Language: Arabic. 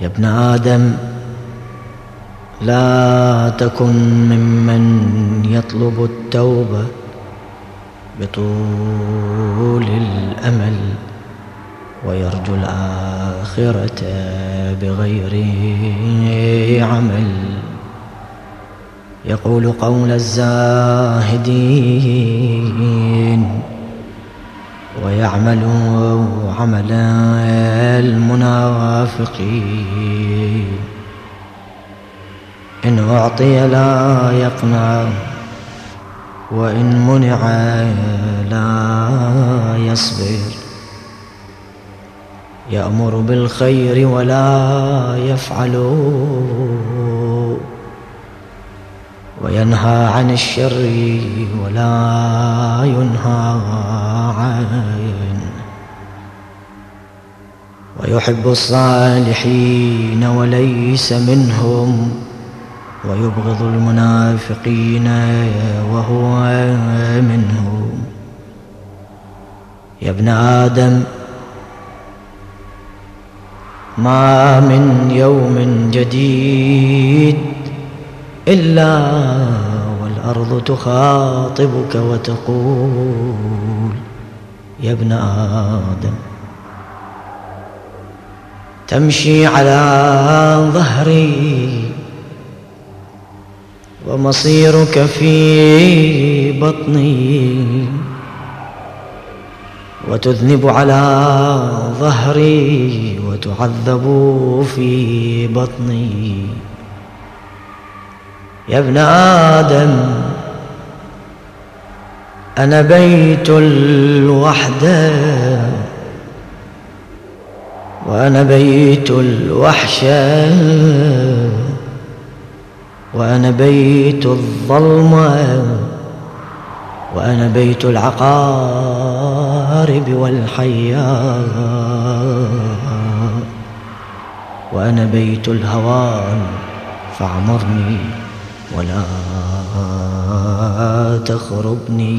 يا ابن آدم لا تكن ممن يطلب التوبة بطول الأمل ويرجو الآخرة بغير عمل. يقول قول الزاهدين ويعمل عمل المنافقين. إن أعطي لا يقنع وإن منع لا يصبر. يأمر بالخير ولا يفعل وينهى عن الشر ولا ينهى. عنه ويحب الصالحين وليس منهم. ويبغض المنافقين وهو منهم. يا ابن آدم ما من يوم جديد إلا والأرض تخاطبك وتقول يا ابن آدم. تمشي على ظهري ومصيرك في بطني وتذنب على ظهري وتعذب في بطني. يا ابن آدم. أنا بيت الوحدة وأنا بيت الوحشة وأنا بيت الظلمة وأنا بيت العقارب والحياة وأنا بيت الهوان فاعمرني. ولا تخربني.